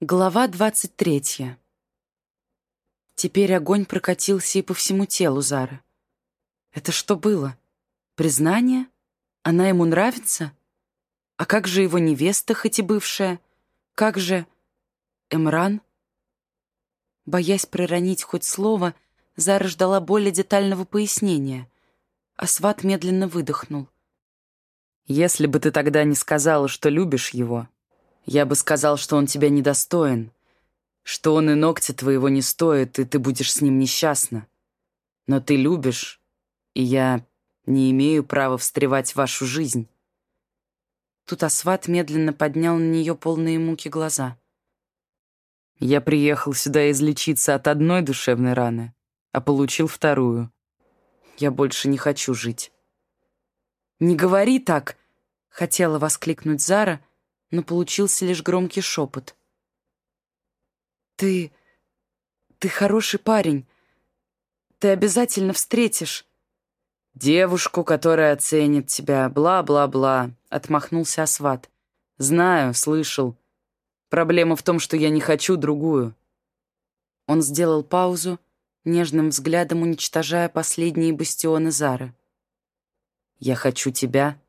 Глава двадцать третья. Теперь огонь прокатился и по всему телу Зары. Это что было? Признание? Она ему нравится? А как же его невеста, хоть и бывшая? Как же... Эмран? Боясь проронить хоть слово, Зара ждала более детального пояснения. А сват медленно выдохнул. «Если бы ты тогда не сказала, что любишь его, я бы сказал, что он тебя недостоин, что он и ногтя твоего не стоит, и ты будешь с ним несчастна. Но ты любишь, и я не имею права встревать в вашу жизнь». Тут Асват медленно поднял на нее полные муки глаза. «Я приехал сюда излечиться от одной душевной раны, а получил вторую. Я больше не хочу жить». «Не говори так!» — хотела воскликнуть Зара, но получился лишь громкий шепот. «Ты... ты хороший парень. Ты обязательно встретишь...» «Девушку, которая оценит тебя, бла-бла-бла», — отмахнулся Асват. «Знаю, слышал. Проблема в том, что я не хочу другую». Он сделал паузу, нежным взглядом уничтожая последние бастионы Зары. «Я хочу тебя»,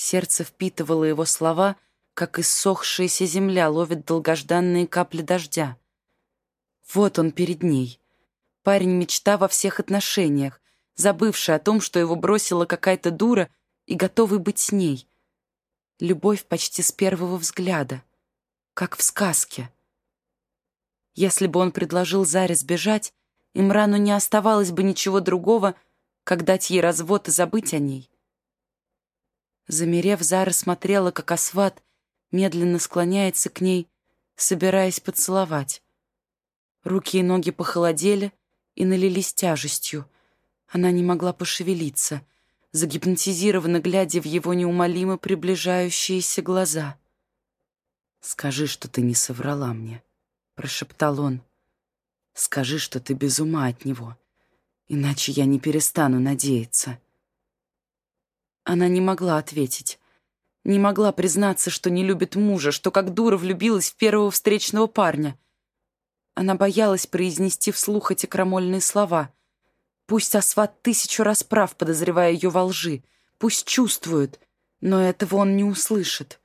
Сердце впитывало его слова, как иссохшаяся земля ловит долгожданные капли дождя. Вот он перед ней. Парень-мечта во всех отношениях, забывший о том, что его бросила какая-то дура и готовый быть с ней. Любовь почти с первого взгляда, как в сказке. Если бы он предложил Заре сбежать, Имрану не оставалось бы ничего другого, как дать ей развод и забыть о ней. Замерев, Зара смотрела, как Асват медленно склоняется к ней, собираясь поцеловать. Руки и ноги похолодели и налились тяжестью. Она не могла пошевелиться, загипнотизированно глядя в его неумолимо приближающиеся глаза. «Скажи, что ты не соврала мне», — прошептал он. «Скажи, что ты без ума от него, иначе я не перестану надеяться». Она не могла ответить. Не могла признаться, что не любит мужа, что как дура влюбилась в первого встречного парня. Она боялась произнести вслух эти крамольные слова. Пусть Асват тысячу раз прав, подозревая ее во лжи. Пусть чувствует, но этого он не услышит.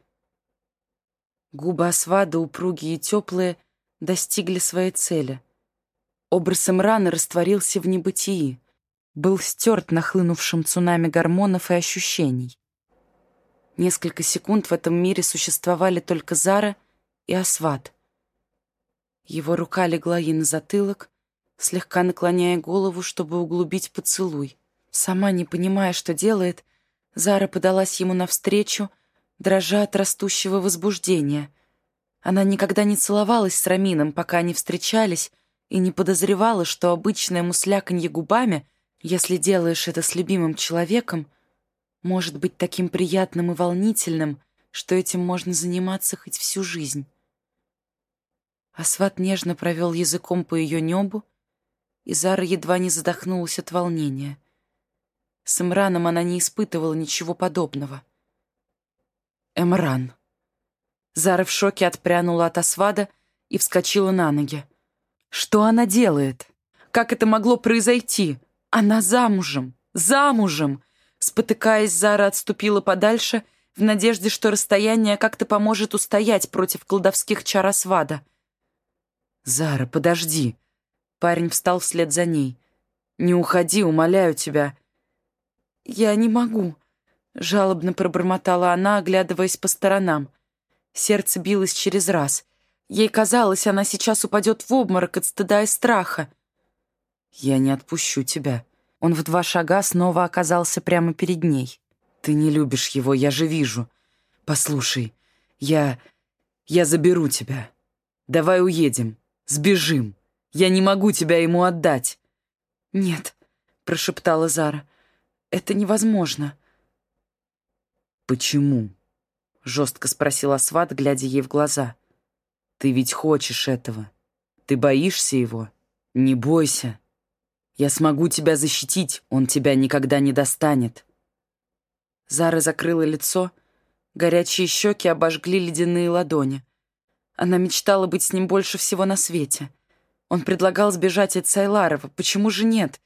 Губы Асвада, упругие и теплые, достигли своей цели. Образ Имрана растворился в небытии был стерт нахлынувшим цунами гормонов и ощущений. Несколько секунд в этом мире существовали только Зара и Асват. Его рука легла ей на затылок, слегка наклоняя голову, чтобы углубить поцелуй. Сама не понимая, что делает, Зара подалась ему навстречу, дрожа от растущего возбуждения. Она никогда не целовалась с Рамином, пока они встречались, и не подозревала, что обычное мусляканье губами — если делаешь это с любимым человеком, может быть таким приятным и волнительным, что этим можно заниматься хоть всю жизнь. Асват нежно провел языком по ее небу, и Зара едва не задохнулась от волнения. С Эмраном она не испытывала ничего подобного. Эмран. Зара в шоке отпрянула от Асвада и вскочила на ноги. Что она делает? Как это могло произойти? Она замужем! Замужем!» Спотыкаясь, Зара отступила подальше, в надежде, что расстояние как-то поможет устоять против колдовских чар Асвада. «Зара, подожди!» Парень встал вслед за ней. «Не уходи, умоляю тебя!» «Я не могу», — жалобно пробормотала она, оглядываясь по сторонам. Сердце билось через раз. Ей казалось, она сейчас упадет в обморок от стыда и страха. «Я не отпущу тебя». Он в два шага снова оказался прямо перед ней. «Ты не любишь его, я же вижу. Послушай, я... я заберу тебя. Давай уедем, сбежим. Я не могу тебя ему отдать». «Нет», — прошептала Зара, — «это невозможно». «Почему?» — жестко спросила Сват, глядя ей в глаза. «Ты ведь хочешь этого. Ты боишься его? Не бойся». Я смогу тебя защитить, он тебя никогда не достанет». Зара закрыла лицо, горячие щеки обожгли ледяные ладони. Она мечтала быть с ним больше всего на свете. Он предлагал сбежать от Сайларова. Почему же нет?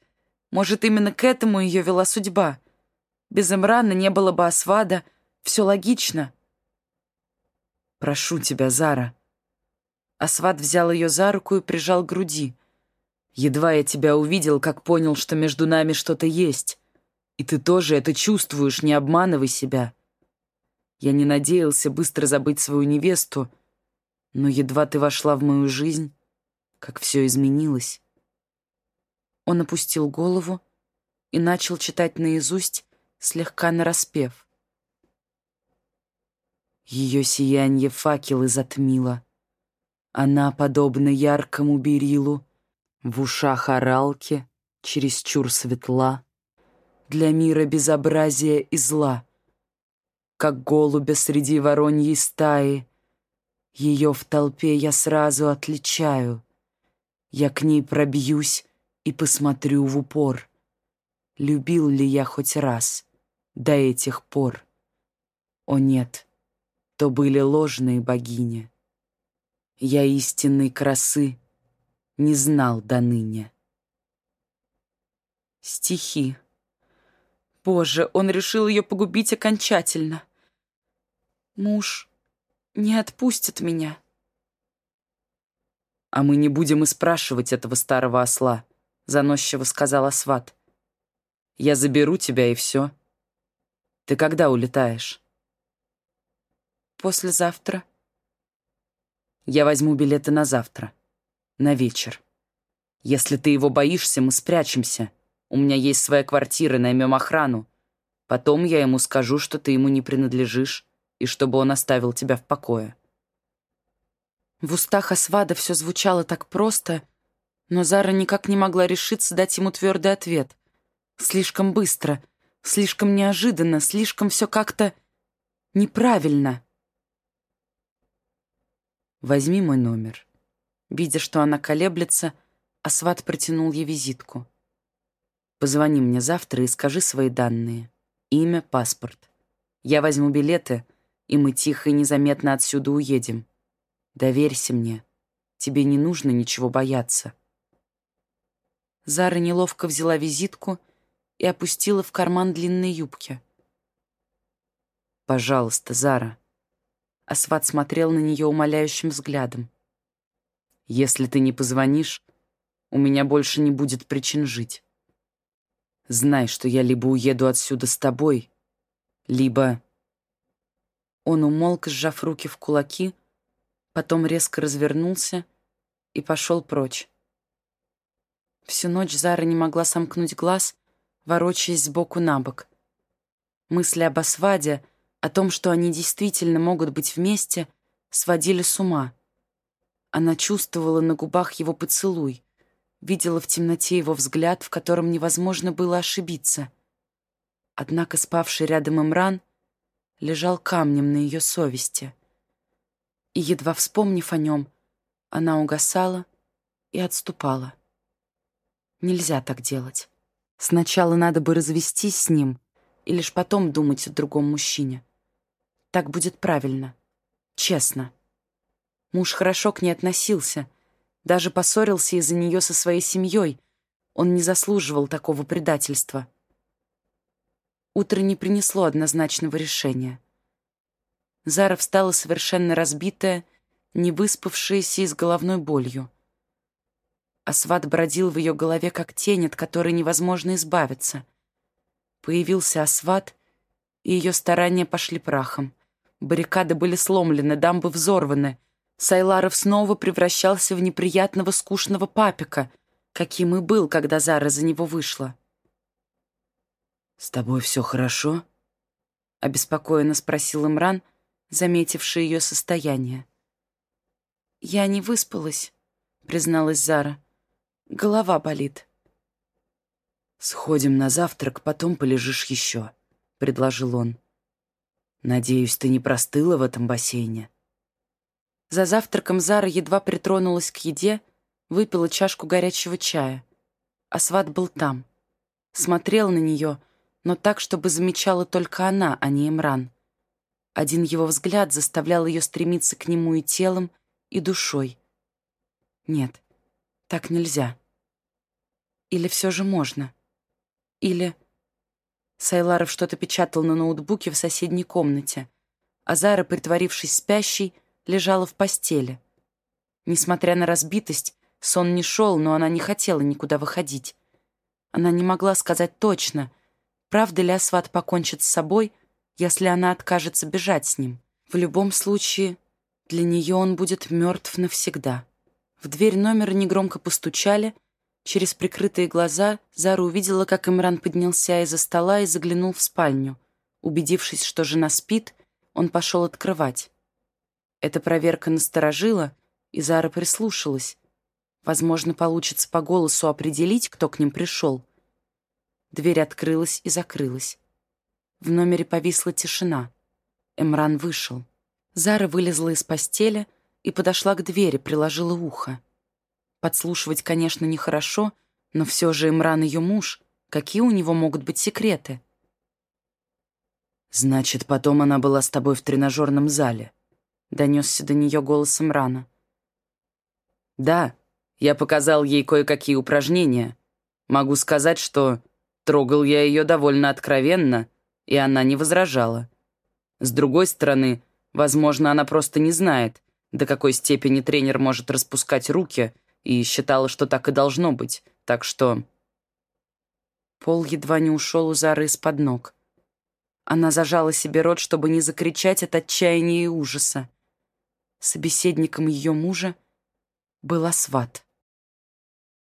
Может, именно к этому ее вела судьба? Без Имрана не было бы Асвада. Все логично. «Прошу тебя, Зара». Асвад взял ее за руку и прижал к груди. «Едва я тебя увидел, как понял, что между нами что-то есть. И ты тоже это чувствуешь, не обманывай себя. Я не надеялся быстро забыть свою невесту, но едва ты вошла в мою жизнь, как все изменилось». Он опустил голову и начал читать наизусть, слегка нараспев. Ее сиянье факелы затмило. Она, подобно яркому берилу, в ушах оралки, чересчур светла, для мира безобразия и зла. Как голубя среди вороньей стаи, ее в толпе я сразу отличаю. Я к ней пробьюсь и посмотрю в упор. Любил ли я хоть раз до этих пор? О нет, то были ложные богини. Я истинной красы не знал до ныне. Стихи. Боже, он решил ее погубить окончательно. Муж не отпустит меня. «А мы не будем и спрашивать этого старого осла», — заносчиво сказал сват. «Я заберу тебя, и все. Ты когда улетаешь?» «Послезавтра». «Я возьму билеты на завтра, на вечер. Если ты его боишься, мы спрячемся. У меня есть своя квартира, наймем охрану. Потом я ему скажу, что ты ему не принадлежишь, и чтобы он оставил тебя в покое». В устах Асвада все звучало так просто, но Зара никак не могла решиться дать ему твердый ответ. Слишком быстро, слишком неожиданно, слишком все как-то неправильно. «Возьми мой номер». Видя, что она колеблется, Асват протянул ей визитку. «Позвони мне завтра и скажи свои данные. Имя, паспорт. Я возьму билеты, и мы тихо и незаметно отсюда уедем. Доверься мне. Тебе не нужно ничего бояться». Зара неловко взяла визитку и опустила в карман длинной юбки. «Пожалуйста, Зара». Асват смотрел на нее умоляющим взглядом. «Если ты не позвонишь, у меня больше не будет причин жить. Знай, что я либо уеду отсюда с тобой, либо...» Он умолк, сжав руки в кулаки, потом резко развернулся и пошел прочь. Всю ночь Зара не могла сомкнуть глаз, ворочаясь сбоку на бок. Мысли об Асваде, о том, что они действительно могут быть вместе, сводили с ума. Она чувствовала на губах его поцелуй, видела в темноте его взгляд, в котором невозможно было ошибиться. Однако спавший рядом Имран лежал камнем на ее совести и, едва вспомнив о нем, она угасала и отступала. Нельзя так делать. Сначала надо бы развестись с ним и лишь потом думать о другом мужчине. Так будет правильно, честно. Муж хорошо к ней относился, даже поссорился из-за нее со своей семьей. Он не заслуживал такого предательства. Утро не принесло однозначного решения — Зара встала совершенно разбитая, не выспавшаяся и с головной болью. Асват бродил в ее голове, как тень, от которой невозможно избавиться. Появился Асват, и ее старания пошли прахом. Баррикады были сломлены, дамбы взорваны. Сайларов снова превращался в неприятного скучного папика, каким и был, когда Зара за него вышла. «С тобой все хорошо?» — обеспокоенно спросил Имран — заметивший ее состояние. «Я не выспалась», — призналась Зара. «Голова болит». «Сходим на завтрак, потом полежишь еще», — предложил он. «Надеюсь, ты не простыла в этом бассейне?» За завтраком Зара едва притронулась к еде, выпила чашку горячего чая. Асват был там. Смотрел на нее, но так, чтобы замечала только она, а не Имран. Один его взгляд заставлял ее стремиться к нему и телом, и душой. Нет, так нельзя. Или все же можно? Или... Сайларов что-то печатал на ноутбуке в соседней комнате, а Зара, притворившись спящей, лежала в постели. Несмотря на разбитость, сон не шел, но она не хотела никуда выходить. Она не могла сказать точно, правда ли Асват покончит с собой, если она откажется бежать с ним. В любом случае, для нее он будет мертв навсегда. В дверь номера негромко постучали — Через прикрытые глаза Зара увидела, как Имран поднялся из-за стола и заглянул в спальню. Убедившись, что жена спит, он пошел открывать. Эта проверка насторожила, и Зара прислушалась. Возможно, получится по голосу определить, кто к ним пришел. Дверь открылась и закрылась. В номере повисла тишина. Эмран вышел. Зара вылезла из постели и подошла к двери, приложила ухо. Подслушивать, конечно, нехорошо, но все же Имран ее муж. Какие у него могут быть секреты? «Значит, потом она была с тобой в тренажерном зале», — донесся до нее голос Имрана. «Да, я показал ей кое-какие упражнения. Могу сказать, что трогал я ее довольно откровенно, и она не возражала. С другой стороны, возможно, она просто не знает, до какой степени тренер может распускать руки — и считала, что так и должно быть, так что... Пол едва не ушел у Зары из-под ног. Она зажала себе рот, чтобы не закричать от отчаяния и ужаса. Собеседником ее мужа был Асват.